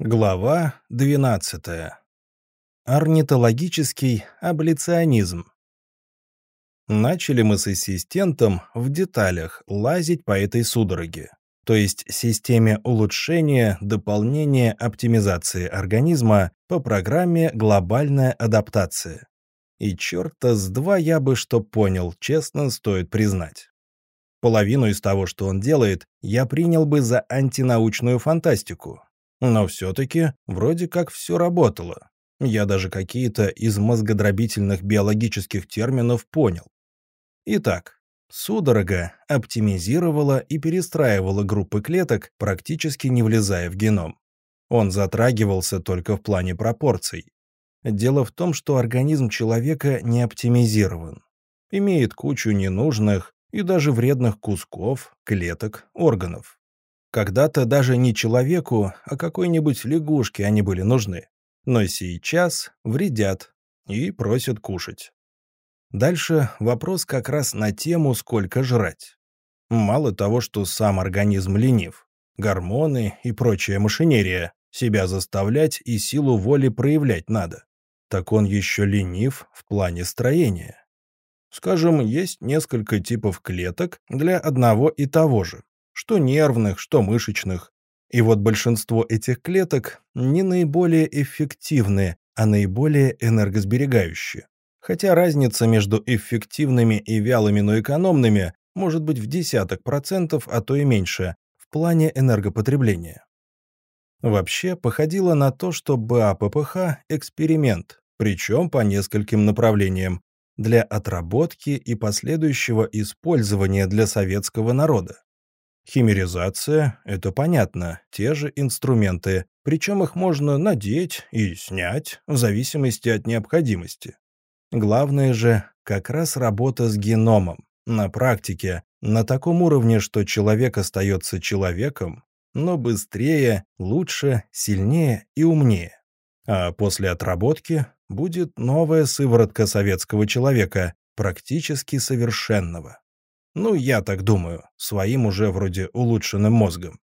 Глава 12. Орнитологический абляционизм. Начали мы с ассистентом в деталях лазить по этой судороге, то есть системе улучшения, дополнения, оптимизации организма по программе «Глобальная адаптация». И черта с два я бы что понял, честно стоит признать. Половину из того, что он делает, я принял бы за антинаучную фантастику, но все-таки вроде как все работало. Я даже какие-то из мозгодробительных биологических терминов понял. Итак, судорога оптимизировала и перестраивала группы клеток, практически не влезая в геном. Он затрагивался только в плане пропорций. Дело в том, что организм человека не оптимизирован. Имеет кучу ненужных и даже вредных кусков, клеток, органов. Когда-то даже не человеку, а какой-нибудь лягушке они были нужны. Но сейчас вредят и просят кушать. Дальше вопрос как раз на тему «сколько жрать?». Мало того, что сам организм ленив, гормоны и прочая машинерия, себя заставлять и силу воли проявлять надо. Так он еще ленив в плане строения. Скажем, есть несколько типов клеток для одного и того же что нервных, что мышечных. И вот большинство этих клеток не наиболее эффективны, а наиболее энергосберегающие. Хотя разница между эффективными и вялыми, но экономными может быть в десяток процентов, а то и меньше, в плане энергопотребления. Вообще, походило на то, что БАППХ – эксперимент, причем по нескольким направлениям, для отработки и последующего использования для советского народа. Химеризация — это понятно, те же инструменты, причем их можно надеть и снять в зависимости от необходимости. Главное же как раз работа с геномом, на практике, на таком уровне, что человек остается человеком, но быстрее, лучше, сильнее и умнее. А после отработки будет новая сыворотка советского человека, практически совершенного. Ну, я так думаю, своим уже вроде улучшенным мозгом.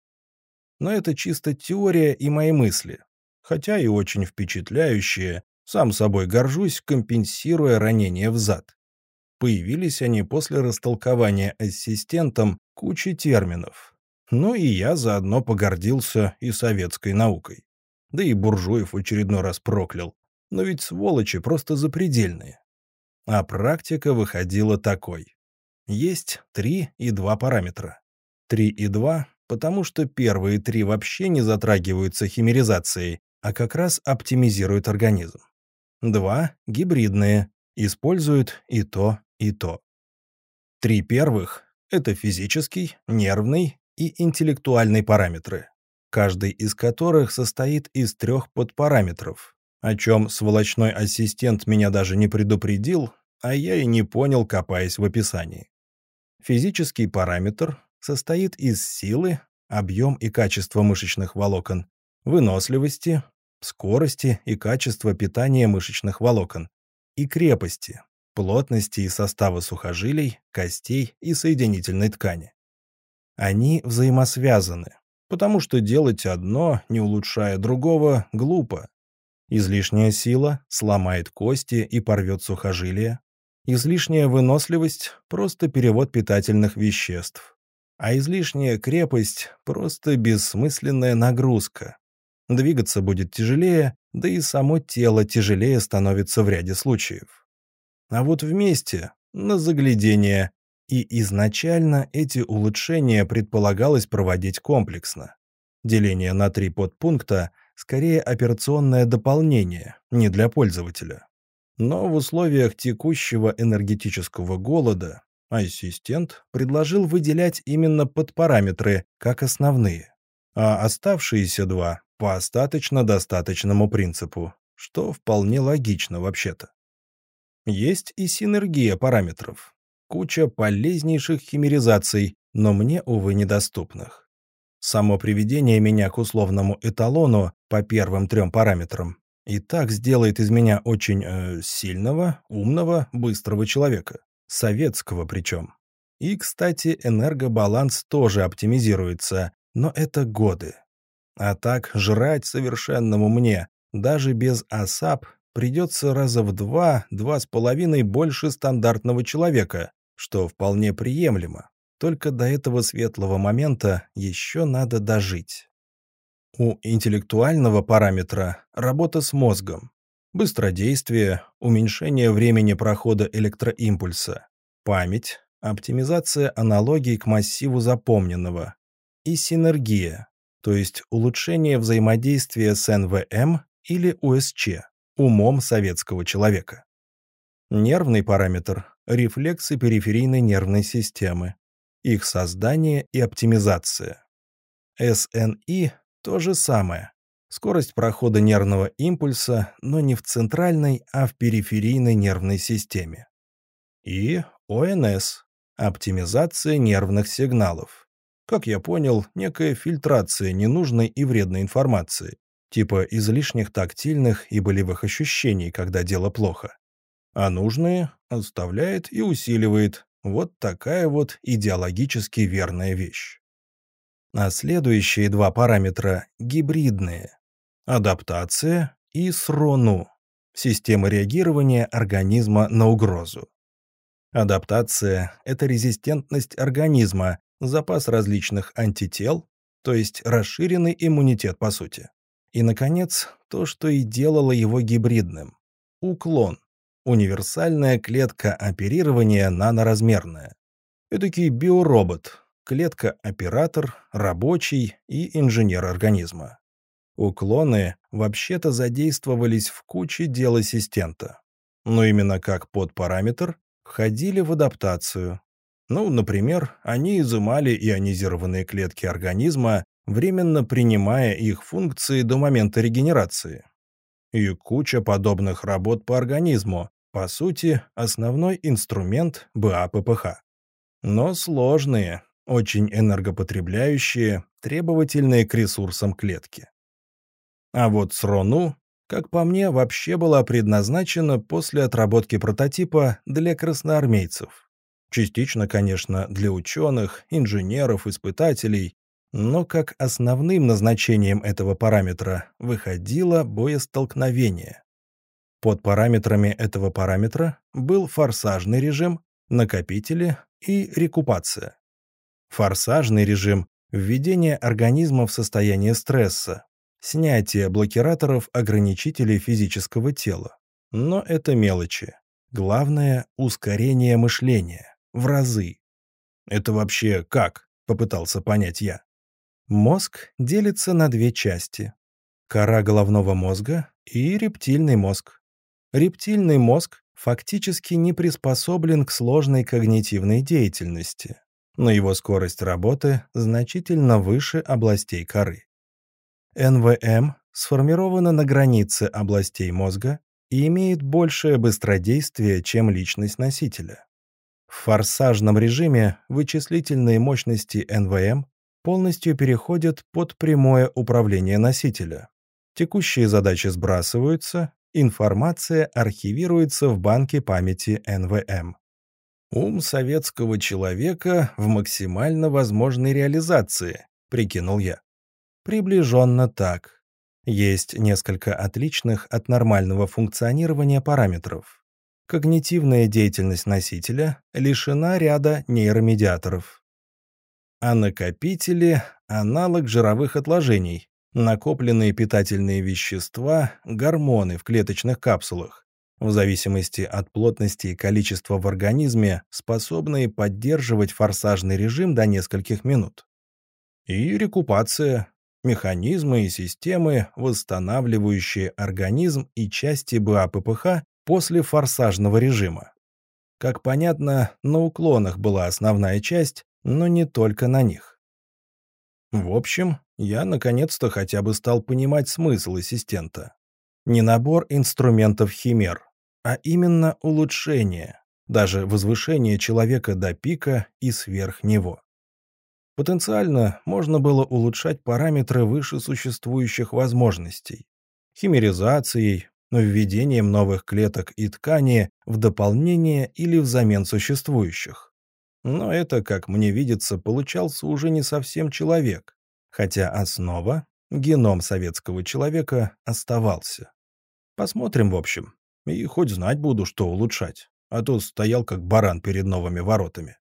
Но это чисто теория и мои мысли, хотя и очень впечатляющие, сам собой горжусь, компенсируя ранение в зад. Появились они после растолкования ассистентом кучи терминов. Ну и я заодно погордился и советской наукой. Да и буржуев очередной раз проклял. Но ведь сволочи просто запредельные. А практика выходила такой. Есть 3 и 2 параметра. 3 и 2, потому что первые три вообще не затрагиваются химеризацией, а как раз оптимизируют организм. Два гибридные, используют и то, и то. Три первых — это физический, нервный и интеллектуальный параметры, каждый из которых состоит из трех подпараметров, о чем сволочной ассистент меня даже не предупредил, а я и не понял, копаясь в описании. Физический параметр состоит из силы, объем и качество мышечных волокон, выносливости, скорости и качества питания мышечных волокон и крепости, плотности и состава сухожилий, костей и соединительной ткани. Они взаимосвязаны, потому что делать одно, не улучшая другого, глупо. Излишняя сила сломает кости и порвет сухожилия, Излишняя выносливость – просто перевод питательных веществ. А излишняя крепость – просто бессмысленная нагрузка. Двигаться будет тяжелее, да и само тело тяжелее становится в ряде случаев. А вот вместе – на заглядение. И изначально эти улучшения предполагалось проводить комплексно. Деление на три подпункта – скорее операционное дополнение, не для пользователя. Но в условиях текущего энергетического голода ассистент предложил выделять именно подпараметры как основные, а оставшиеся два по остаточно-достаточному принципу, что вполне логично вообще-то. Есть и синергия параметров, куча полезнейших химеризаций, но мне, увы, недоступных. Само приведение меня к условному эталону по первым трем параметрам и так сделает из меня очень э, сильного, умного, быстрого человека. Советского причем. И, кстати, энергобаланс тоже оптимизируется, но это годы. А так жрать совершенному мне, даже без АСАП, придется раза в два, два с половиной больше стандартного человека, что вполне приемлемо. Только до этого светлого момента еще надо дожить. У интеллектуального параметра работа с мозгом. Быстродействие, уменьшение времени прохода электроимпульса, память, оптимизация аналогий к массиву запомненного и синергия, то есть улучшение взаимодействия с НВМ или УСЧ, умом советского человека. Нервный параметр – рефлексы периферийной нервной системы, их создание и оптимизация. СНИ – то же самое. Скорость прохода нервного импульса, но не в центральной, а в периферийной нервной системе. И ОНС – оптимизация нервных сигналов. Как я понял, некая фильтрация ненужной и вредной информации, типа излишних тактильных и болевых ощущений, когда дело плохо. А нужные оставляет и усиливает. Вот такая вот идеологически верная вещь. А следующие два параметра гибридные. Адаптация и СРОНУ. Система реагирования организма на угрозу. Адаптация – это резистентность организма запас различных антител, то есть расширенный иммунитет по сути. И, наконец, то, что и делало его гибридным. Уклон. Универсальная клетка оперирования наноразмерная. Эдакий биоробот, клетка-оператор, рабочий и инженер организма. Уклоны вообще-то задействовались в куче дел ассистента. Но именно как подпараметр входили в адаптацию, ну, например, они изымали ионизированные клетки организма, временно принимая их функции до момента регенерации. И куча подобных работ по организму, по сути, основной инструмент БАППХ. Но сложные, очень энергопотребляющие, требовательные к ресурсам клетки. А вот СРОНУ, как по мне, вообще была предназначена после отработки прототипа для красноармейцев. Частично, конечно, для ученых, инженеров, испытателей, но как основным назначением этого параметра выходило боестолкновение. Под параметрами этого параметра был форсажный режим, накопители и рекупация. Форсажный режим – введение организма в состояние стресса, снятие блокираторов ограничителей физического тела. Но это мелочи. Главное – ускорение мышления в разы. Это вообще как? Попытался понять я. Мозг делится на две части. Кора головного мозга и рептильный мозг. Рептильный мозг фактически не приспособлен к сложной когнитивной деятельности, но его скорость работы значительно выше областей коры. НВМ сформирована на границе областей мозга и имеет большее быстродействие, чем личность носителя. В форсажном режиме вычислительные мощности НВМ полностью переходят под прямое управление носителя. Текущие задачи сбрасываются, информация архивируется в банке памяти НВМ. «Ум советского человека в максимально возможной реализации», — прикинул я. Приближенно так. Есть несколько отличных от нормального функционирования параметров когнитивная деятельность носителя лишена ряда нейромедиаторов. А накопители – аналог жировых отложений, накопленные питательные вещества, гормоны в клеточных капсулах, в зависимости от плотности и количества в организме, способные поддерживать форсажный режим до нескольких минут. И рекупация – механизмы и системы, восстанавливающие организм и части БАППХ после форсажного режима. Как понятно, на уклонах была основная часть, но не только на них. В общем, я наконец-то хотя бы стал понимать смысл ассистента. Не набор инструментов химер, а именно улучшение, даже возвышение человека до пика и сверх него. Потенциально можно было улучшать параметры выше существующих возможностей. Химеризацией, введением новых клеток и ткани в дополнение или взамен существующих. Но это, как мне видится, получался уже не совсем человек, хотя основа Геном советского человека оставался. Посмотрим, в общем. И хоть знать буду, что улучшать. А то стоял как баран перед новыми воротами.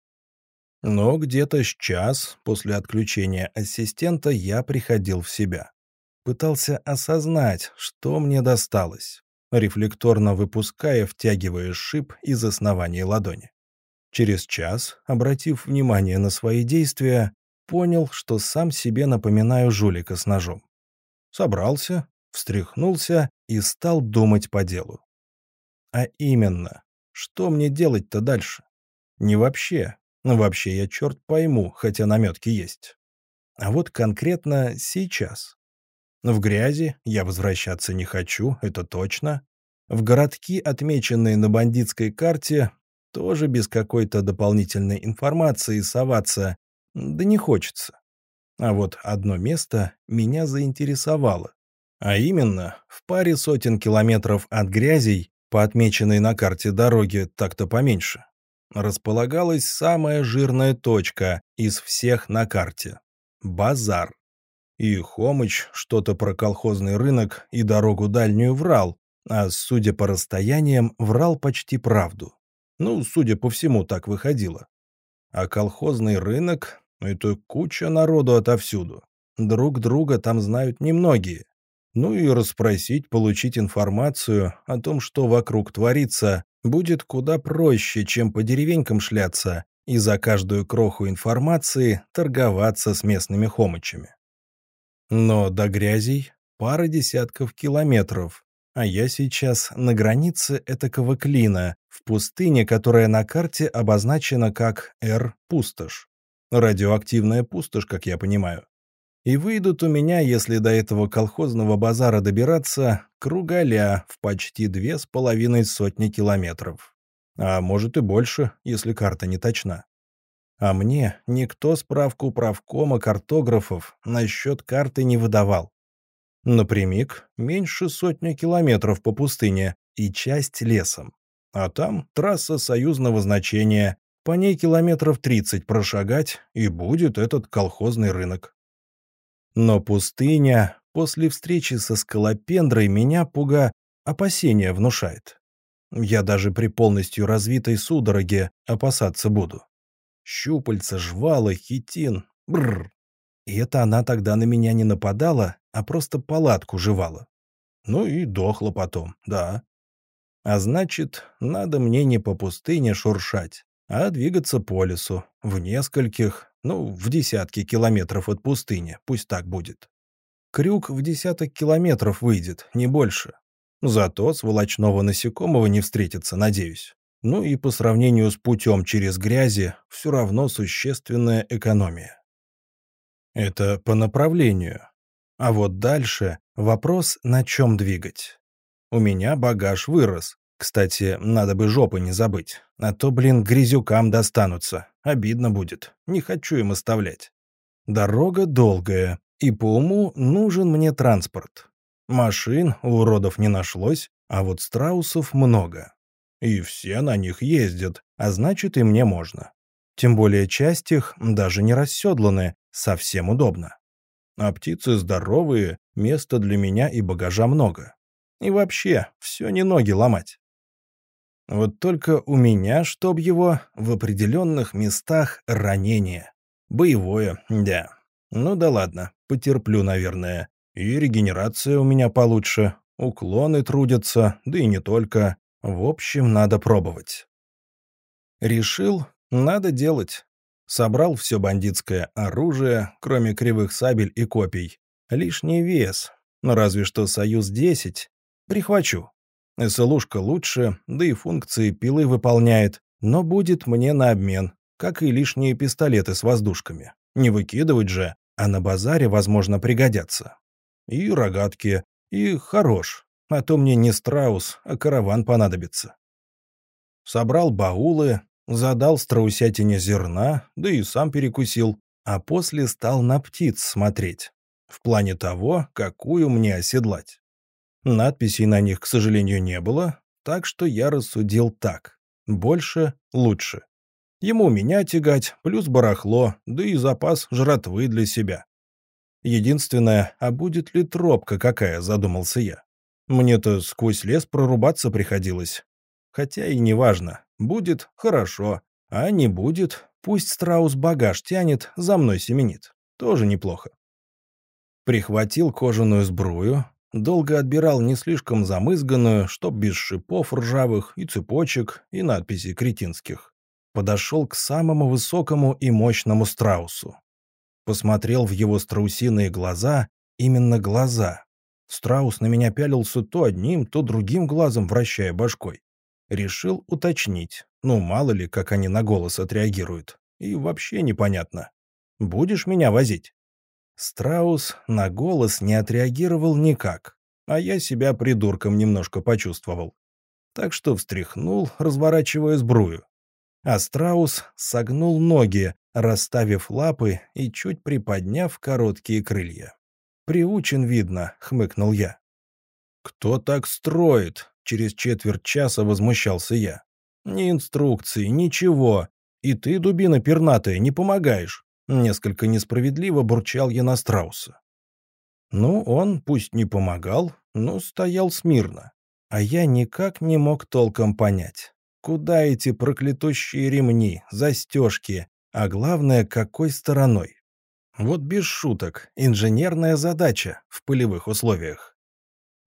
Но где-то с час после отключения ассистента я приходил в себя. Пытался осознать, что мне досталось, рефлекторно выпуская, втягивая шип из основания ладони. Через час, обратив внимание на свои действия, понял, что сам себе напоминаю жулика с ножом. Собрался, встряхнулся и стал думать по делу. А именно, что мне делать-то дальше? Не вообще. Ну, вообще я черт пойму, хотя наметки есть. А вот конкретно сейчас. В грязи я возвращаться не хочу, это точно. В городки, отмеченные на бандитской карте, тоже без какой-то дополнительной информации соваться, да не хочется. А вот одно место меня заинтересовало. А именно, в паре сотен километров от грязей, по отмеченной на карте дороге так-то поменьше, располагалась самая жирная точка из всех на карте — базар. И Хомыч что-то про колхозный рынок и дорогу дальнюю врал, а, судя по расстояниям, врал почти правду. Ну, судя по всему, так выходило. А колхозный рынок — это куча народу отовсюду. Друг друга там знают немногие. Ну и расспросить, получить информацию о том, что вокруг творится, будет куда проще, чем по деревенькам шляться и за каждую кроху информации торговаться с местными хомычами. Но до грязей пара десятков километров, а я сейчас на границе этакого клина, в пустыне, которая на карте обозначена как Р-пустошь. Радиоактивная пустошь, как я понимаю. И выйдут у меня, если до этого колхозного базара добираться, кругаля в почти две с половиной сотни километров. А может и больше, если карта не точна. А мне никто справку правкома картографов насчет карты не выдавал. Напрямик меньше сотни километров по пустыне и часть лесом. А там трасса союзного значения, по ней километров 30 прошагать, и будет этот колхозный рынок. Но пустыня после встречи со скалопендрой меня пуга опасения внушает. Я даже при полностью развитой судороге опасаться буду. Щупальца, жвала, хитин. Бррр. И это она тогда на меня не нападала, а просто палатку жевала. Ну и дохла потом, да. А значит, надо мне не по пустыне шуршать, а двигаться по лесу, в нескольких, ну, в десятки километров от пустыни, пусть так будет. Крюк в десяток километров выйдет, не больше. Зато сволочного насекомого не встретится, надеюсь. Ну и по сравнению с путем через грязи, все равно существенная экономия. Это по направлению. А вот дальше вопрос, на чем двигать. У меня багаж вырос. Кстати, надо бы жопы не забыть. А то, блин, грязюкам достанутся. Обидно будет. Не хочу им оставлять. Дорога долгая, и по уму нужен мне транспорт. Машин у уродов не нашлось, а вот страусов много. И все на них ездят, а значит и мне можно. Тем более часть их даже не расседланы, совсем удобно. А птицы здоровые, места для меня и багажа много. И вообще, все не ноги ломать. Вот только у меня, чтоб его, в определенных местах ранение. Боевое, да. Ну да ладно, потерплю, наверное. И регенерация у меня получше, уклоны трудятся, да и не только. В общем, надо пробовать. Решил, надо делать. Собрал все бандитское оружие, кроме кривых сабель и копий. Лишний вес, но разве что «Союз-10». Прихвачу. СЛУшка лучше, да и функции пилы выполняет, но будет мне на обмен, как и лишние пистолеты с воздушками. Не выкидывать же, а на базаре, возможно, пригодятся. И рогатки, и хорош, а то мне не страус, а караван понадобится. Собрал баулы, задал страусятине зерна, да и сам перекусил, а после стал на птиц смотреть. В плане того, какую мне оседлать. Надписей на них, к сожалению, не было, так что я рассудил так. Больше — лучше. Ему меня тягать, плюс барахло, да и запас жратвы для себя. Единственное, а будет ли тропка какая, задумался я. Мне-то сквозь лес прорубаться приходилось. Хотя и не важно. Будет — хорошо. А не будет — пусть страус багаж тянет, за мной семенит. Тоже неплохо. Прихватил кожаную сбрую, долго отбирал не слишком замызганную, чтоб без шипов ржавых и цепочек, и надписей кретинских. Подошел к самому высокому и мощному страусу. Посмотрел в его страусиные глаза, именно глаза. Страус на меня пялился то одним, то другим глазом, вращая башкой. Решил уточнить. Ну, мало ли, как они на голос отреагируют. И вообще непонятно. Будешь меня возить? Страус на голос не отреагировал никак, а я себя придурком немножко почувствовал. Так что встряхнул, разворачивая сбрую. А страус согнул ноги, расставив лапы и чуть приподняв короткие крылья. «Приучен, видно», — хмыкнул я. «Кто так строит?» — через четверть часа возмущался я. «Ни инструкции, ничего. И ты, дубина пернатая, не помогаешь». Несколько несправедливо бурчал я на страуса. Ну, он, пусть не помогал, но стоял смирно. А я никак не мог толком понять, куда эти проклятущие ремни, застежки, а главное, какой стороной. Вот без шуток, инженерная задача в полевых условиях.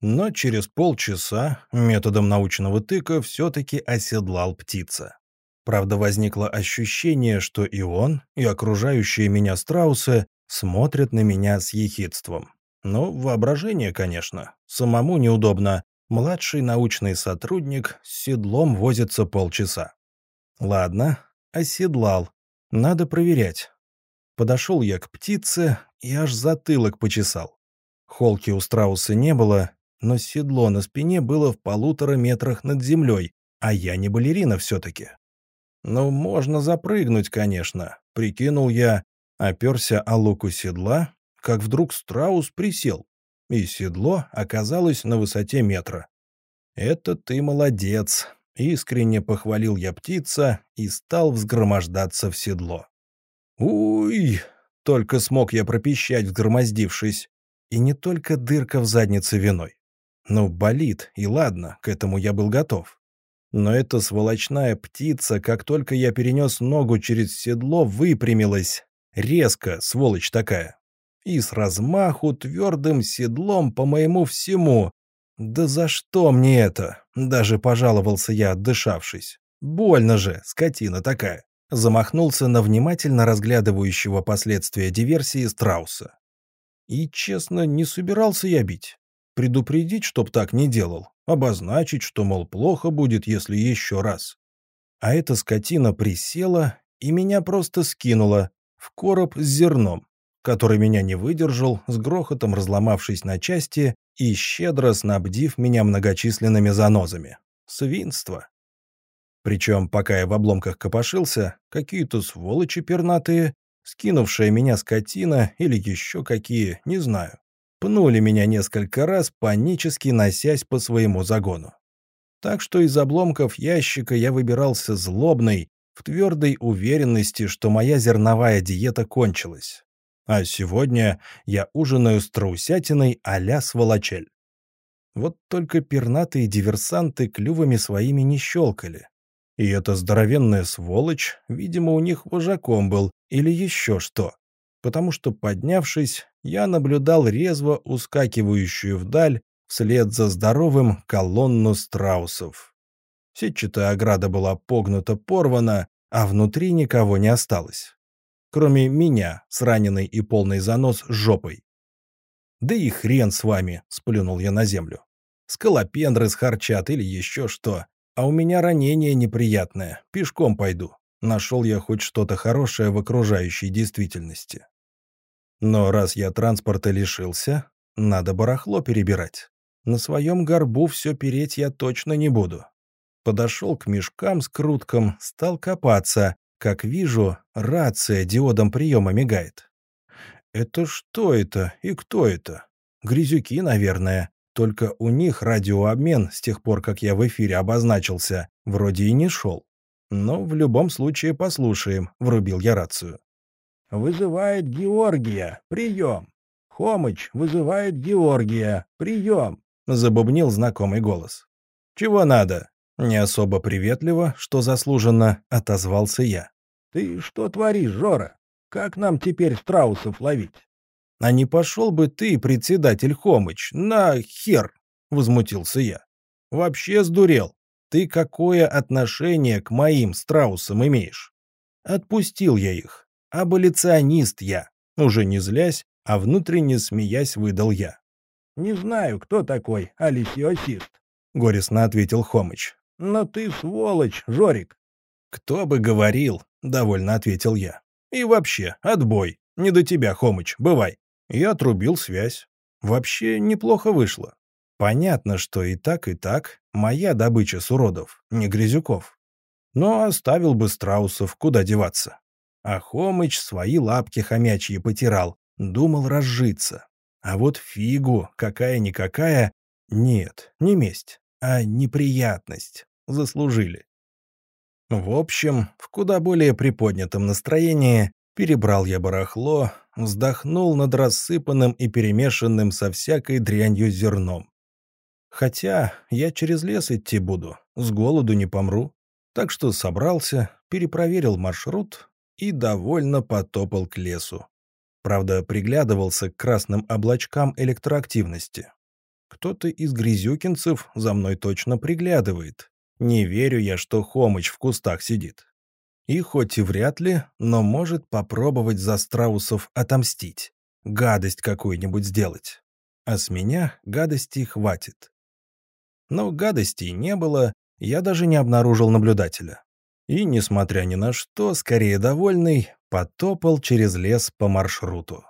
Но через полчаса методом научного тыка все-таки оседлал птица. Правда, возникло ощущение, что и он, и окружающие меня страусы смотрят на меня с ехидством. Ну, воображение, конечно. Самому неудобно. Младший научный сотрудник с седлом возится полчаса. Ладно, оседлал. Надо проверять. Подошел я к птице и аж затылок почесал. Холки у страуса не было, но седло на спине было в полутора метрах над землей, а я не балерина все-таки. Ну, можно запрыгнуть, конечно, прикинул я, оперся о луку седла, как вдруг страус присел, и седло оказалось на высоте метра. «Это ты молодец», — искренне похвалил я птица и стал взгромождаться в седло. «Уй!» — только смог я пропищать, взгромоздившись. И не только дырка в заднице виной. Ну, болит, и ладно, к этому я был готов. Но эта сволочная птица, как только я перенес ногу через седло, выпрямилась. Резко, сволочь такая. И с размаху твердым седлом по моему всему. Да за что мне это? Даже пожаловался я, отдышавшись. Больно же, скотина такая. Замахнулся на внимательно разглядывающего последствия диверсии страуса. И, честно, не собирался я бить. Предупредить, чтоб так не делал обозначить, что, мол, плохо будет, если еще раз. А эта скотина присела и меня просто скинула в короб с зерном, который меня не выдержал, с грохотом разломавшись на части и щедро снабдив меня многочисленными занозами. Свинство. Причем, пока я в обломках копошился, какие-то сволочи пернатые, скинувшая меня скотина или еще какие, не знаю, пнули меня несколько раз, панически носясь по своему загону. Так что из обломков ящика я выбирался злобный, в твердой уверенности, что моя зерновая диета кончилась. А сегодня я ужинаю с траусятиной а-ля сволочель. Вот только пернатые диверсанты клювами своими не щелкали. И эта здоровенная сволочь, видимо, у них вожаком был или еще что потому что, поднявшись, я наблюдал резво ускакивающую вдаль вслед за здоровым колонну страусов. Сетчатая ограда была погнута порвана, а внутри никого не осталось. Кроме меня, с раненой и полной занос жопой. «Да и хрен с вами!» — сплюнул я на землю. «Скалопендры схарчат или еще что. А у меня ранение неприятное. Пешком пойду. Нашел я хоть что-то хорошее в окружающей действительности. Но раз я транспорта лишился, надо барахло перебирать. На своем горбу все переть я точно не буду. Подошел к мешкам с крутком, стал копаться. Как вижу, рация диодом приема мигает. Это что это и кто это? Грязюки, наверное. Только у них радиообмен с тех пор, как я в эфире обозначился, вроде и не шел. Но в любом случае послушаем, врубил я рацию. «Вызывает Георгия. Прием!» Хомыч вызывает Георгия. Прием!» — забубнил знакомый голос. «Чего надо?» — не особо приветливо, что заслуженно, отозвался я. «Ты что творишь, Жора? Как нам теперь страусов ловить?» «А не пошел бы ты, председатель Хомыч, на хер!» — возмутился я. «Вообще сдурел. Ты какое отношение к моим страусам имеешь?» Отпустил я их. Аболиционист я. Уже не злясь, а внутренне смеясь выдал я. «Не знаю, кто такой алисиосист», — горестно ответил Хомыч. «Но ты сволочь, Жорик». «Кто бы говорил», — довольно ответил я. «И вообще, отбой. Не до тебя, Хомыч, бывай». Я отрубил связь. Вообще неплохо вышло. Понятно, что и так, и так моя добыча с уродов, не грязюков. Но оставил бы страусов, куда деваться. А Хомыч свои лапки хомячьи потирал, думал разжиться. А вот фигу, какая-никакая, нет, не месть, а неприятность. Заслужили. В общем, в куда более приподнятом настроении перебрал я барахло, вздохнул над рассыпанным и перемешанным со всякой дрянью зерном. Хотя я через лес идти буду, с голоду не помру. Так что собрался, перепроверил маршрут и довольно потопал к лесу. Правда, приглядывался к красным облачкам электроактивности. Кто-то из грязюкинцев за мной точно приглядывает. Не верю я, что Хомыч в кустах сидит. И хоть и вряд ли, но может попробовать за страусов отомстить. Гадость какую-нибудь сделать. А с меня гадостей хватит. Но гадостей не было, я даже не обнаружил наблюдателя. И, несмотря ни на что, скорее довольный, потопал через лес по маршруту.